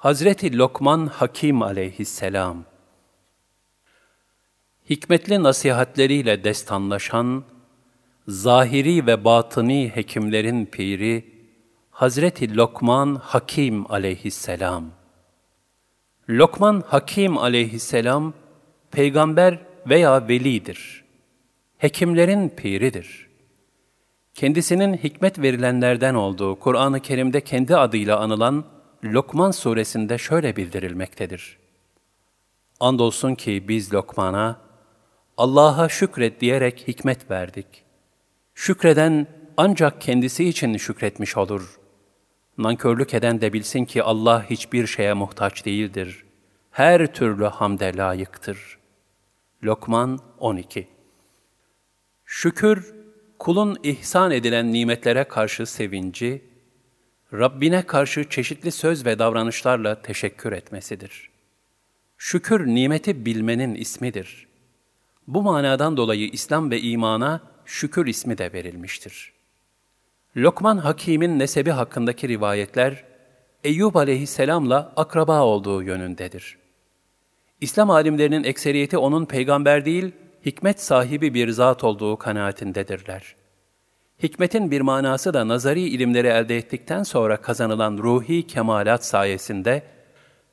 Hazreti Lokman Hakim aleyhisselam Hikmetli nasihatleriyle destanlaşan, zahiri ve batıni hekimlerin piri, Hazreti Lokman Hakim aleyhisselam. Lokman Hakim aleyhisselam, peygamber veya velidir. Hekimlerin piridir. Kendisinin hikmet verilenlerden olduğu Kur'an-ı Kerim'de kendi adıyla anılan Lokman suresinde şöyle bildirilmektedir. Andolsun ki biz Lokman'a, Allah'a şükret diyerek hikmet verdik. Şükreden ancak kendisi için şükretmiş olur. Nankörlük eden de bilsin ki Allah hiçbir şeye muhtaç değildir. Her türlü hamde layıktır. Lokman 12 Şükür, kulun ihsan edilen nimetlere karşı sevinci, Rabbine karşı çeşitli söz ve davranışlarla teşekkür etmesidir. Şükür nimeti bilmenin ismidir. Bu manadan dolayı İslam ve imana şükür ismi de verilmiştir. Lokman Hakim'in nesebi hakkındaki rivayetler, Eyyub aleyhisselamla akraba olduğu yönündedir. İslam alimlerinin ekseriyeti onun peygamber değil, hikmet sahibi bir zat olduğu kanaatindedirler. Hikmetin bir manası da nazari ilimleri elde ettikten sonra kazanılan ruhi kemalat sayesinde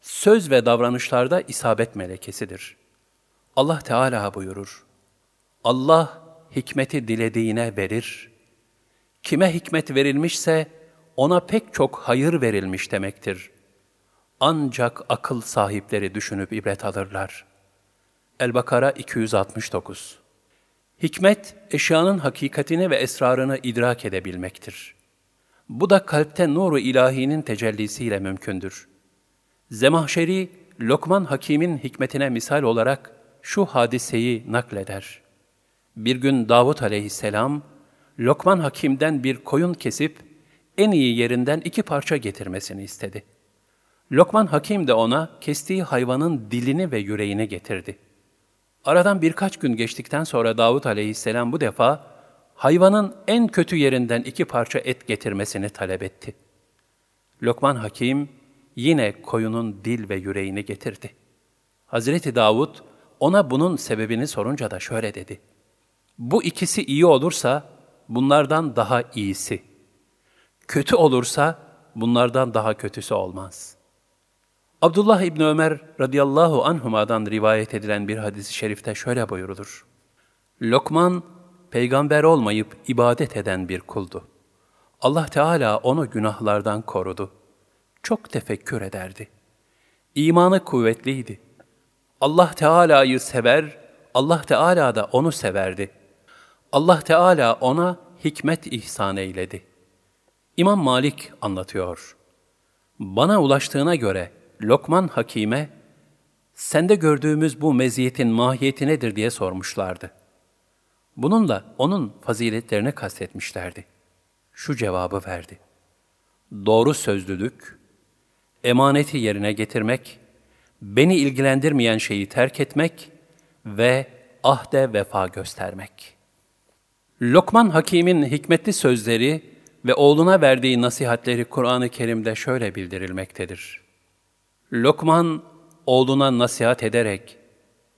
söz ve davranışlarda isabet melekesidir. Allah Teala buyurur. Allah hikmeti dilediğine verir. Kime hikmet verilmişse ona pek çok hayır verilmiş demektir. Ancak akıl sahipleri düşünüp ibret alırlar. El-Bakara 269 Hikmet, eşyanın hakikatini ve esrarını idrak edebilmektir. Bu da kalpte nuru ilahinin tecellisiyle mümkündür. Zemahşeri, Lokman Hakim'in hikmetine misal olarak şu hadiseyi nakleder. Bir gün Davut aleyhisselam, Lokman Hakim'den bir koyun kesip, en iyi yerinden iki parça getirmesini istedi. Lokman Hakim de ona kestiği hayvanın dilini ve yüreğini getirdi.'' Aradan birkaç gün geçtikten sonra Davut aleyhisselam bu defa hayvanın en kötü yerinden iki parça et getirmesini talep etti. Lokman Hakim yine koyunun dil ve yüreğini getirdi. Hazreti Davud ona bunun sebebini sorunca da şöyle dedi. Bu ikisi iyi olursa bunlardan daha iyisi. Kötü olursa bunlardan daha kötüsü olmaz.'' Abdullah İbni Ömer radıyallahu anhuma'dan rivayet edilen bir hadis-i şerifte şöyle buyurulur. Lokman, peygamber olmayıp ibadet eden bir kuldu. Allah Teala onu günahlardan korudu. Çok tefekkür ederdi. İmanı kuvvetliydi. Allah Teala'yı sever, Allah Teala da onu severdi. Allah Teala ona hikmet ihsan eyledi. İmam Malik anlatıyor. Bana ulaştığına göre Lokman Hakim'e, sende gördüğümüz bu meziyetin mahiyeti nedir diye sormuşlardı. Bununla onun faziletlerini kastetmişlerdi. Şu cevabı verdi. Doğru sözlülük, emaneti yerine getirmek, beni ilgilendirmeyen şeyi terk etmek ve ahde vefa göstermek. Lokman Hakim'in hikmetli sözleri ve oğluna verdiği nasihatleri Kur'an-ı Kerim'de şöyle bildirilmektedir. Lokman oğluna nasihat ederek,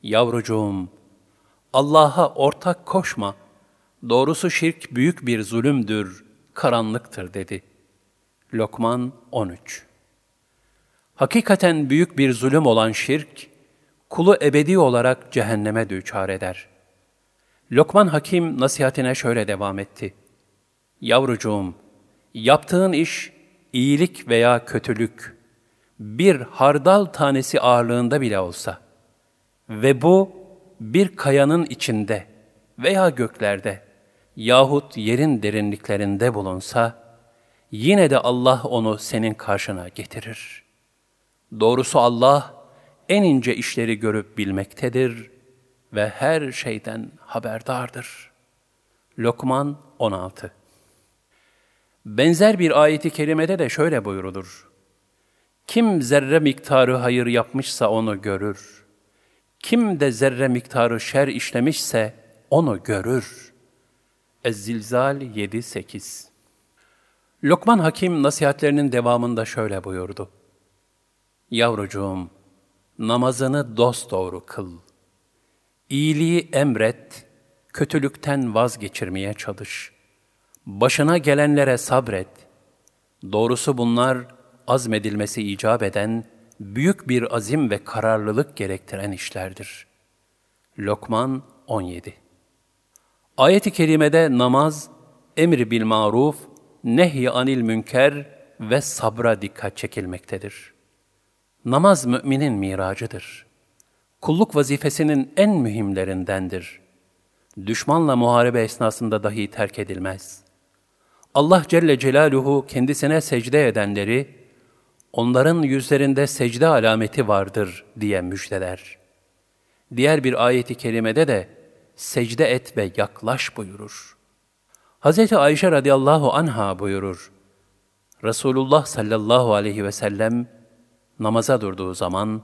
Yavrucuğum, Allah'a ortak koşma, doğrusu şirk büyük bir zulümdür, karanlıktır dedi. Lokman 13 Hakikaten büyük bir zulüm olan şirk, kulu ebedi olarak cehenneme düçar eder. Lokman Hakim nasihatine şöyle devam etti. Yavrucuğum, yaptığın iş iyilik veya kötülük, bir hardal tanesi ağırlığında bile olsa ve bu bir kayanın içinde veya göklerde yahut yerin derinliklerinde bulunsa, yine de Allah onu senin karşına getirir. Doğrusu Allah en ince işleri görüp bilmektedir ve her şeyden haberdardır. Lokman 16 Benzer bir ayeti kerimede de şöyle buyurulur. Kim zerre miktarı hayır yapmışsa onu görür. Kim de zerre miktarı şer işlemişse onu görür. Ez-Zilzal 7-8 Lokman Hakim nasihatlerinin devamında şöyle buyurdu. Yavrucuğum, namazını dosdoğru kıl. İyiliği emret, kötülükten vazgeçirmeye çalış. Başına gelenlere sabret. Doğrusu bunlar azmedilmesi icap eden, büyük bir azim ve kararlılık gerektiren işlerdir. Lokman 17 Ayet-i kerimede namaz, emri bil maruf, nehy anil münker ve sabra dikkat çekilmektedir. Namaz müminin miracıdır. Kulluk vazifesinin en mühimlerindendir. Düşmanla muharebe esnasında dahi terk edilmez. Allah Celle Celaluhu kendisine secde edenleri, onların yüzlerinde secde alameti vardır diye müjdeler. Diğer bir ayeti kerimede de secde et ve yaklaş buyurur. Hz. Ayşe radıyallahu anha buyurur. Resulullah sallallahu aleyhi ve sellem namaza durduğu zaman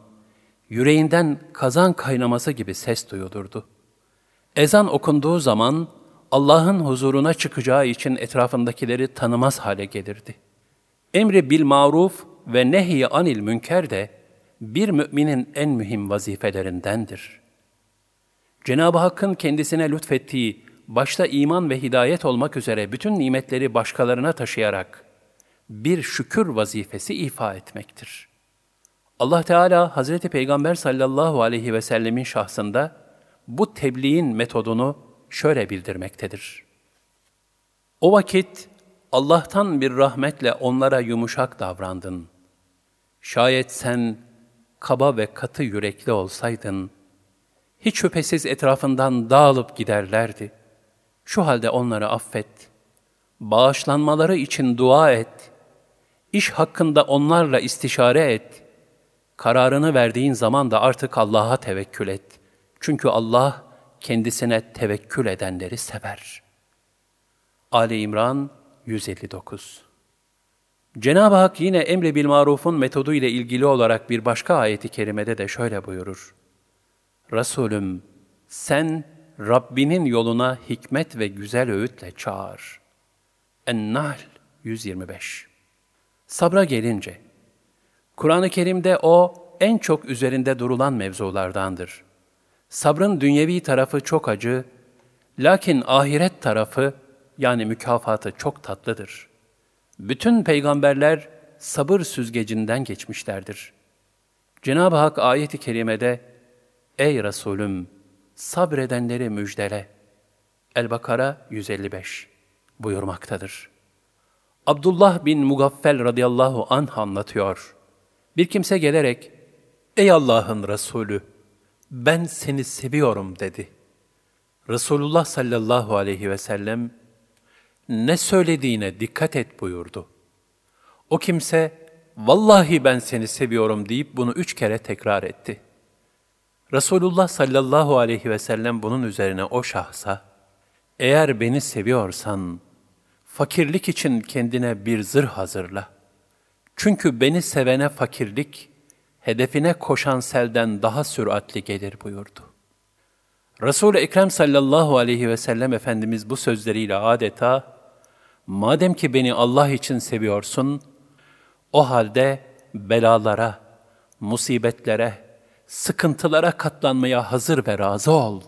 yüreğinden kazan kaynaması gibi ses duyulurdu. Ezan okunduğu zaman Allah'ın huzuruna çıkacağı için etrafındakileri tanımaz hale gelirdi. Emri bil maruf ve nehy anil münker de bir müminin en mühim vazifelerindendir. Cenab-ı Hakk'ın kendisine lütfettiği, başta iman ve hidayet olmak üzere bütün nimetleri başkalarına taşıyarak bir şükür vazifesi ifa etmektir. Allah Teala Hazreti Peygamber sallallahu aleyhi ve sellemin şahsında bu tebliğin metodunu şöyle bildirmektedir. O vakit Allah'tan bir rahmetle onlara yumuşak davrandın. Şayet sen kaba ve katı yürekli olsaydın, hiç şüphesiz etrafından dağılıp giderlerdi. Şu halde onları affet, bağışlanmaları için dua et, iş hakkında onlarla istişare et, kararını verdiğin zaman da artık Allah'a tevekkül et. Çünkü Allah kendisine tevekkül edenleri sever. Ali İmran 159 Cenab-ı Hak yine emri bil marufun metodu ile ilgili olarak bir başka ayeti kerimede de şöyle buyurur. Resulüm sen Rabbinin yoluna hikmet ve güzel öğütle çağır. En-Nahl 125 Sabra gelince, Kur'an-ı Kerim'de o en çok üzerinde durulan mevzulardandır. Sabrın dünyevi tarafı çok acı, lakin ahiret tarafı yani mükafatı çok tatlıdır. Bütün peygamberler sabır süzgecinden geçmişlerdir. Cenab-ı Hak ayeti kerimede, Ey Resulüm! Sabredenleri müjdele. El-Bakara 155 buyurmaktadır. Abdullah bin Mugaffel radıyallahu anh anlatıyor. Bir kimse gelerek, Ey Allah'ın Resulü! Ben seni seviyorum dedi. Resulullah sallallahu aleyhi ve sellem, ne söylediğine dikkat et buyurdu. O kimse, vallahi ben seni seviyorum deyip bunu üç kere tekrar etti. Resulullah sallallahu aleyhi ve sellem bunun üzerine o şahsa, eğer beni seviyorsan, fakirlik için kendine bir zırh hazırla. Çünkü beni sevene fakirlik, hedefine koşan selden daha süratli gelir buyurdu. Resul-i Ekrem sallallahu aleyhi ve sellem Efendimiz bu sözleriyle adeta, madem ki beni Allah için seviyorsun, o halde belalara, musibetlere, sıkıntılara katlanmaya hazır ve razı ol.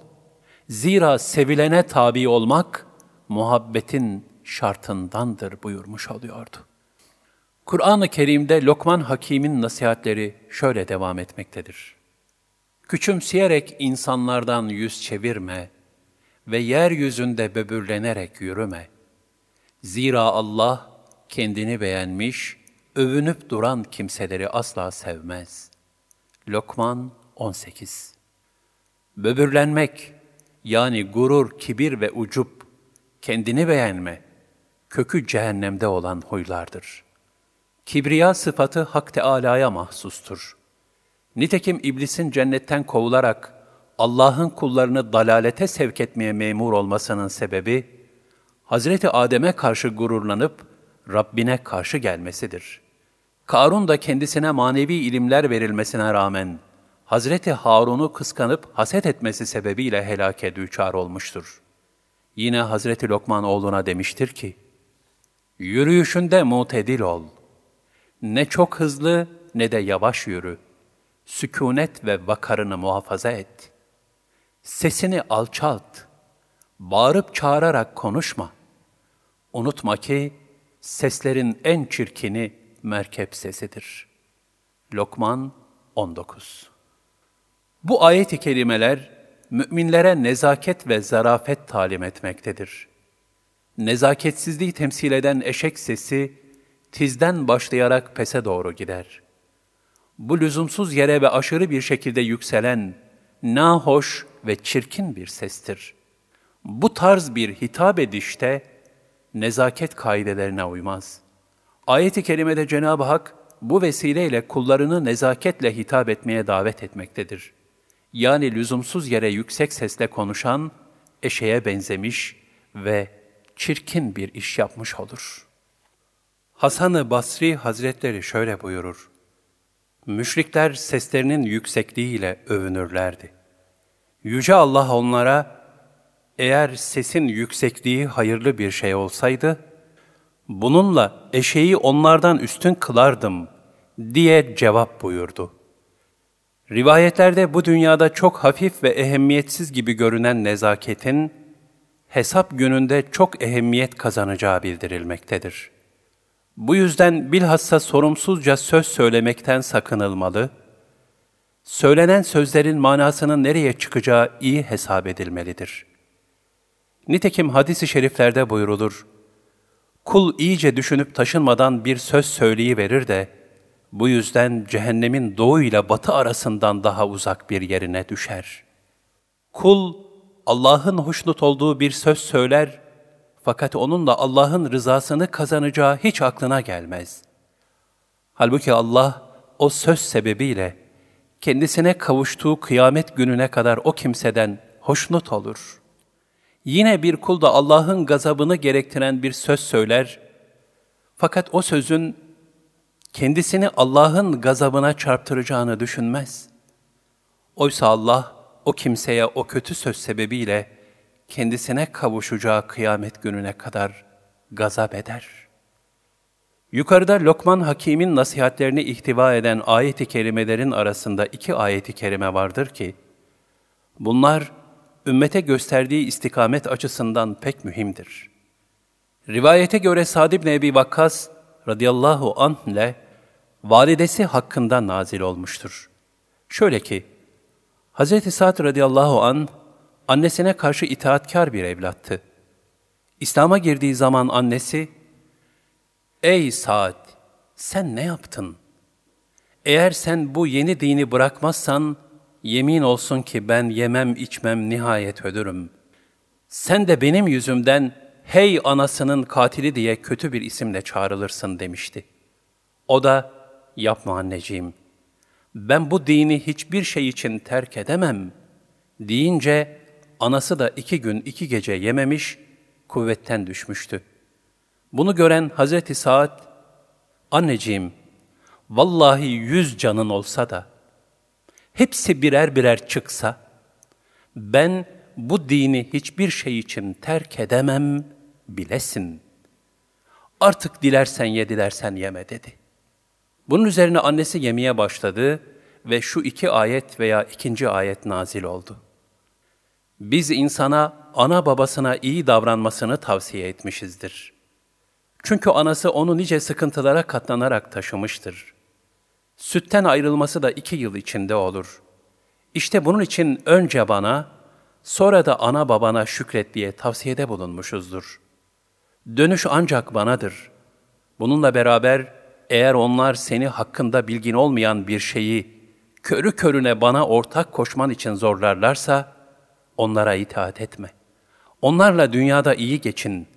Zira sevilene tabi olmak, muhabbetin şartındandır buyurmuş oluyordu. Kur'an-ı Kerim'de Lokman Hakim'in nasihatleri şöyle devam etmektedir. Küçümseyerek insanlardan yüz çevirme ve yeryüzünde böbürlenerek yürüme. Zira Allah kendini beğenmiş, övünüp duran kimseleri asla sevmez. Lokman 18 Böbürlenmek, yani gurur, kibir ve ucup, kendini beğenme, kökü cehennemde olan huylardır. Kibriya sıfatı Hak Teâlâ'ya mahsustur. Nitekim iblisin cennetten kovularak Allah'ın kullarını dalalete sevk etmeye memur olmasının sebebi, Hazreti Adem'e karşı gururlanıp Rabbine karşı gelmesidir. Karun da kendisine manevi ilimler verilmesine rağmen Hazreti Harun'u kıskanıp haset etmesi sebebiyle helake düçar olmuştur. Yine Hazreti Lokman oğluna demiştir ki, Yürüyüşünde mutedil ol. Ne çok hızlı ne de yavaş yürü. Sükunet ve vakarını muhafaza et. Sesini alçalt. Bağırıp çağırarak konuşma. Unutma ki seslerin en çirkini merkep sesidir. Lokman 19 Bu ayet-i kerimeler müminlere nezaket ve zarafet talim etmektedir. Nezaketsizliği temsil eden eşek sesi, tizden başlayarak pese doğru gider. Bu lüzumsuz yere ve aşırı bir şekilde yükselen, nahoş ve çirkin bir sestir. Bu tarz bir hitap edişte, nezaket kaidelerine uymaz. Ayet-i kerimede Cenab-ı Hak, bu vesileyle kullarını nezaketle hitap etmeye davet etmektedir. Yani lüzumsuz yere yüksek sesle konuşan, eşeğe benzemiş ve çirkin bir iş yapmış olur. Hasan-ı Basri Hazretleri şöyle buyurur. Müşrikler seslerinin yüksekliğiyle övünürlerdi. Yüce Allah onlara, eğer sesin yüksekliği hayırlı bir şey olsaydı, bununla eşeği onlardan üstün kılardım diye cevap buyurdu. Rivayetlerde bu dünyada çok hafif ve ehemmiyetsiz gibi görünen nezaketin, hesap gününde çok ehemmiyet kazanacağı bildirilmektedir. Bu yüzden bilhassa sorumsuzca söz söylemekten sakınılmalı, söylenen sözlerin manasının nereye çıkacağı iyi hesap edilmelidir. Nitekim hadis-i şeriflerde buyurulur, Kul iyice düşünüp taşınmadan bir söz söyleyiverir de, bu yüzden cehennemin doğu ile batı arasından daha uzak bir yerine düşer. Kul, Allah'ın hoşnut olduğu bir söz söyler, fakat onunla Allah'ın rızasını kazanacağı hiç aklına gelmez. Halbuki Allah, o söz sebebiyle, kendisine kavuştuğu kıyamet gününe kadar o kimseden hoşnut olur.'' Yine bir kul da Allah'ın gazabını gerektiren bir söz söyler, fakat o sözün kendisini Allah'ın gazabına çarptıracağını düşünmez. Oysa Allah o kimseye o kötü söz sebebiyle kendisine kavuşacağı kıyamet gününe kadar gazap eder. Yukarıda Lokman Hakim'in nasihatlerini ihtiva eden ayet-i kerimelerin arasında iki ayet-i kerime vardır ki, bunlar ümmete gösterdiği istikamet açısından pek mühimdir. Rivayete göre Sa'd ibn Ebi Vakkas radıyallahu anh ile validesi hakkında nazil olmuştur. Şöyle ki, Hz. Sa'd radıyallahu an annesine karşı itaatkar bir evlattı. İslam'a girdiği zaman annesi, Ey Sa'd, sen ne yaptın? Eğer sen bu yeni dini bırakmazsan, yemin olsun ki ben yemem içmem nihayet ölürüm. Sen de benim yüzümden hey anasının katili diye kötü bir isimle çağrılırsın demişti. O da yapma anneciğim, ben bu dini hiçbir şey için terk edemem deyince anası da iki gün iki gece yememiş, kuvvetten düşmüştü. Bunu gören Hazreti Saad, anneciğim, vallahi yüz canın olsa da, hepsi birer birer çıksa, ben bu dini hiçbir şey için terk edemem, bilesin. Artık dilersen ye, dilersen yeme dedi. Bunun üzerine annesi yemeye başladı ve şu iki ayet veya ikinci ayet nazil oldu. Biz insana, ana babasına iyi davranmasını tavsiye etmişizdir. Çünkü anası onu nice sıkıntılara katlanarak taşımıştır. Sütten ayrılması da iki yıl içinde olur. İşte bunun için önce bana, sonra da ana babana şükret diye tavsiyede bulunmuşuzdur. Dönüş ancak banadır. Bununla beraber eğer onlar seni hakkında bilgin olmayan bir şeyi körü körüne bana ortak koşman için zorlarlarsa, onlara itaat etme. Onlarla dünyada iyi geçin.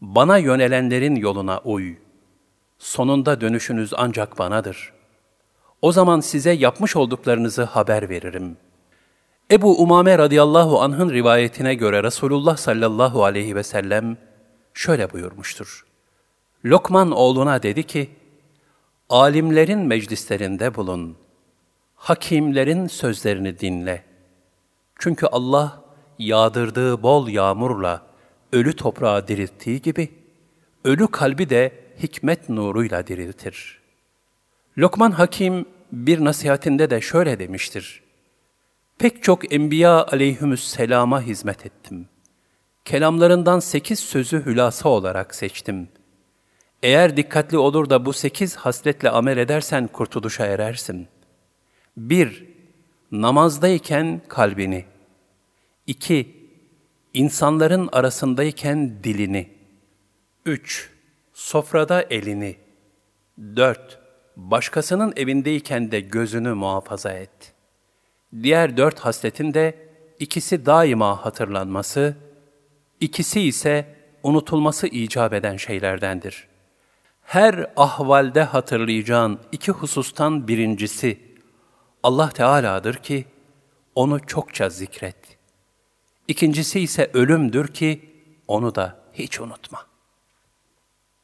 Bana yönelenlerin yoluna uy. Sonunda dönüşünüz ancak banadır.'' O zaman size yapmış olduklarınızı haber veririm. Ebu Umame radıyallahu anh'ın rivayetine göre Resulullah sallallahu aleyhi ve sellem şöyle buyurmuştur. Lokman oğluna dedi ki, Alimlerin meclislerinde bulun, hakimlerin sözlerini dinle. Çünkü Allah yağdırdığı bol yağmurla ölü toprağı dirilttiği gibi, ölü kalbi de hikmet nuruyla diriltir.'' Lokman Hakim bir nasihatinde de şöyle demiştir. Pek çok enbiya aleyhümüsselama hizmet ettim. Kelamlarından sekiz sözü hülasa olarak seçtim. Eğer dikkatli olur da bu sekiz hasletle amel edersen kurtuluşa erersin. 1. Namazdayken kalbini. 2. İnsanların arasındayken dilini. 3. Sofrada elini. 4. Başkasının evindeyken de gözünü muhafaza et. Diğer dört hasletin de ikisi daima hatırlanması, ikisi ise unutulması icap eden şeylerdendir. Her ahvalde hatırlayacağın iki husustan birincisi Allah Teala'dır ki onu çokça zikret. İkincisi ise ölümdür ki onu da hiç unutma.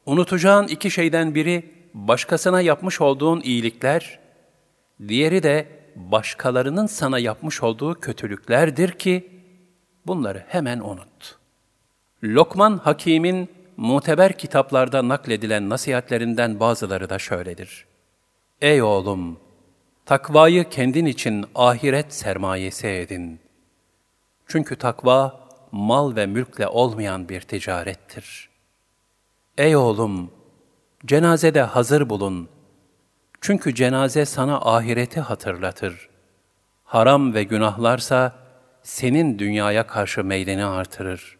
Unutacağın iki şeyden biri başkasına yapmış olduğun iyilikler, diğeri de başkalarının sana yapmış olduğu kötülüklerdir ki bunları hemen unut. Lokman Hakim'in muteber kitaplarda nakledilen nasihatlerinden bazıları da şöyledir. Ey oğlum! Takvayı kendin için ahiret sermayesi edin. Çünkü takva, mal ve mülkle olmayan bir ticarettir. Ey oğlum! Cenazede hazır bulun. Çünkü cenaze sana ahireti hatırlatır. Haram ve günahlarsa senin dünyaya karşı meyleni artırır.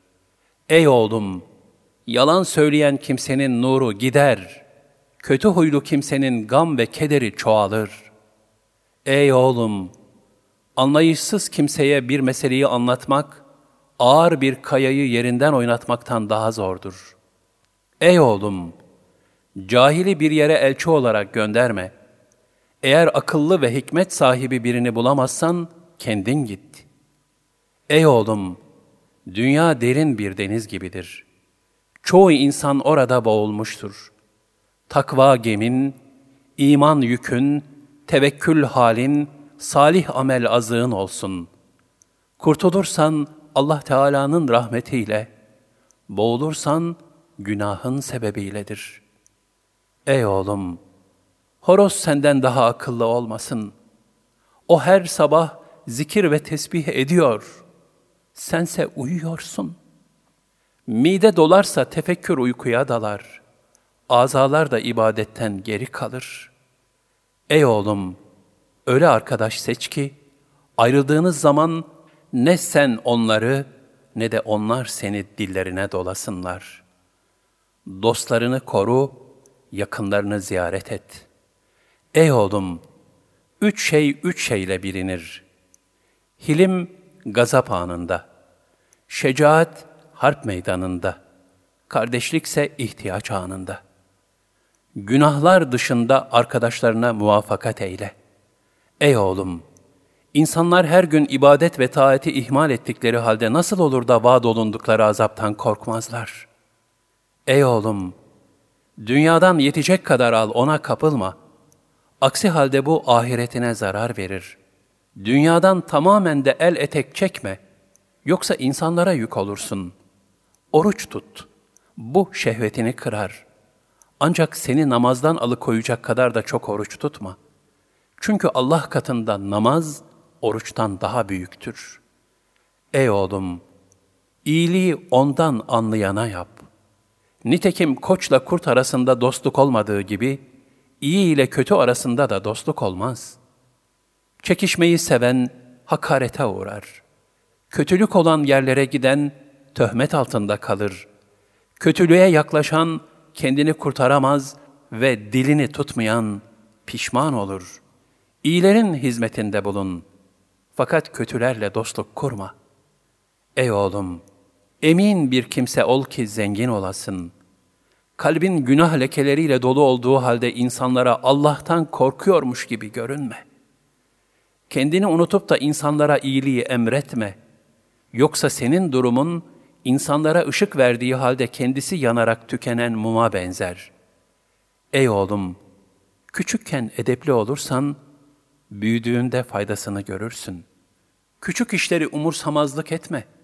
Ey oğlum! Yalan söyleyen kimsenin nuru gider. Kötü huylu kimsenin gam ve kederi çoğalır. Ey oğlum! Anlayışsız kimseye bir meseleyi anlatmak, ağır bir kayayı yerinden oynatmaktan daha zordur. Ey oğlum! Cahili bir yere elçi olarak gönderme. Eğer akıllı ve hikmet sahibi birini bulamazsan, kendin git. Ey oğlum! Dünya derin bir deniz gibidir. Çoğu insan orada boğulmuştur. Takva gemin, iman yükün, tevekkül halin, salih amel azığın olsun. Kurtulursan Allah Teala'nın rahmetiyle, boğulursan günahın sebebiyledir. Ey oğlum, horoz senden daha akıllı olmasın. O her sabah zikir ve tesbih ediyor. Sense uyuyorsun. Mide dolarsa tefekkür uykuya dalar. Azalar da ibadetten geri kalır. Ey oğlum, öyle arkadaş seç ki, ayrıldığınız zaman ne sen onları ne de onlar seni dillerine dolasınlar. Dostlarını koru, yakınlarını ziyaret et. Ey oğlum, üç şey üç şeyle bilinir. Hilim, gazap anında. Şecaat, harp meydanında. Kardeşlikse ihtiyaç anında. Günahlar dışında arkadaşlarına muvaffakat eyle. Ey oğlum, insanlar her gün ibadet ve taati ihmal ettikleri halde nasıl olur da vaad olundukları azaptan korkmazlar? Ey oğlum, Dünyadan yetecek kadar al, ona kapılma. Aksi halde bu ahiretine zarar verir. Dünyadan tamamen de el etek çekme. Yoksa insanlara yük olursun. Oruç tut. Bu şehvetini kırar. Ancak seni namazdan alıkoyacak kadar da çok oruç tutma. Çünkü Allah katında namaz oruçtan daha büyüktür. Ey oğlum, iyiliği ondan anlayana yap. Nitekim koçla kurt arasında dostluk olmadığı gibi, iyi ile kötü arasında da dostluk olmaz. Çekişmeyi seven hakarete uğrar. Kötülük olan yerlere giden töhmet altında kalır. Kötülüğe yaklaşan kendini kurtaramaz ve dilini tutmayan pişman olur. İyilerin hizmetinde bulun. Fakat kötülerle dostluk kurma. Ey oğlum! Emin bir kimse ol ki zengin olasın. Kalbin günah lekeleriyle dolu olduğu halde insanlara Allah'tan korkuyormuş gibi görünme. Kendini unutup da insanlara iyiliği emretme. Yoksa senin durumun insanlara ışık verdiği halde kendisi yanarak tükenen muma benzer. Ey oğlum, küçükken edepli olursan, büyüdüğünde faydasını görürsün. Küçük işleri umursamazlık etme.''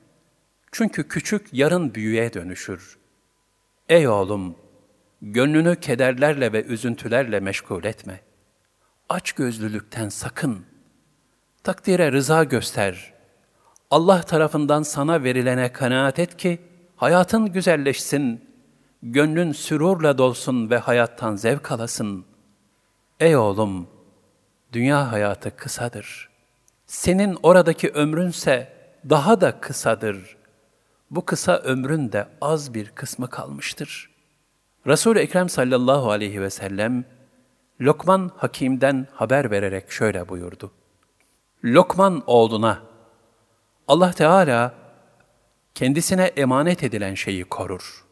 Çünkü küçük yarın büyüğe dönüşür. Ey oğlum, gönlünü kederlerle ve üzüntülerle meşgul etme. Aç gözlülükten sakın. Takdire rıza göster. Allah tarafından sana verilene kanaat et ki hayatın güzelleşsin, gönlün sürurla dolsun ve hayattan zevk alasın. Ey oğlum, dünya hayatı kısadır. Senin oradaki ömrünse daha da kısadır. Bu kısa ömrün de az bir kısmı kalmıştır. Resul-i Ekrem sallallahu aleyhi ve sellem, Lokman Hakim'den haber vererek şöyle buyurdu. Lokman oğluna, Allah Teala kendisine emanet edilen şeyi korur.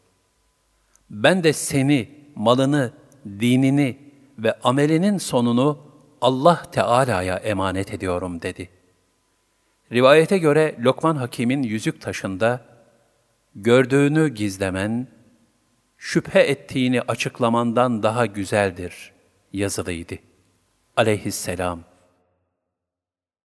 Ben de seni, malını, dinini ve amelinin sonunu Allah Teala'ya emanet ediyorum dedi. Rivayete göre Lokman Hakim'in yüzük taşında gördüğünü gizlemen, şüphe ettiğini açıklamandan daha güzeldir yazılıydı. Aleyhisselam.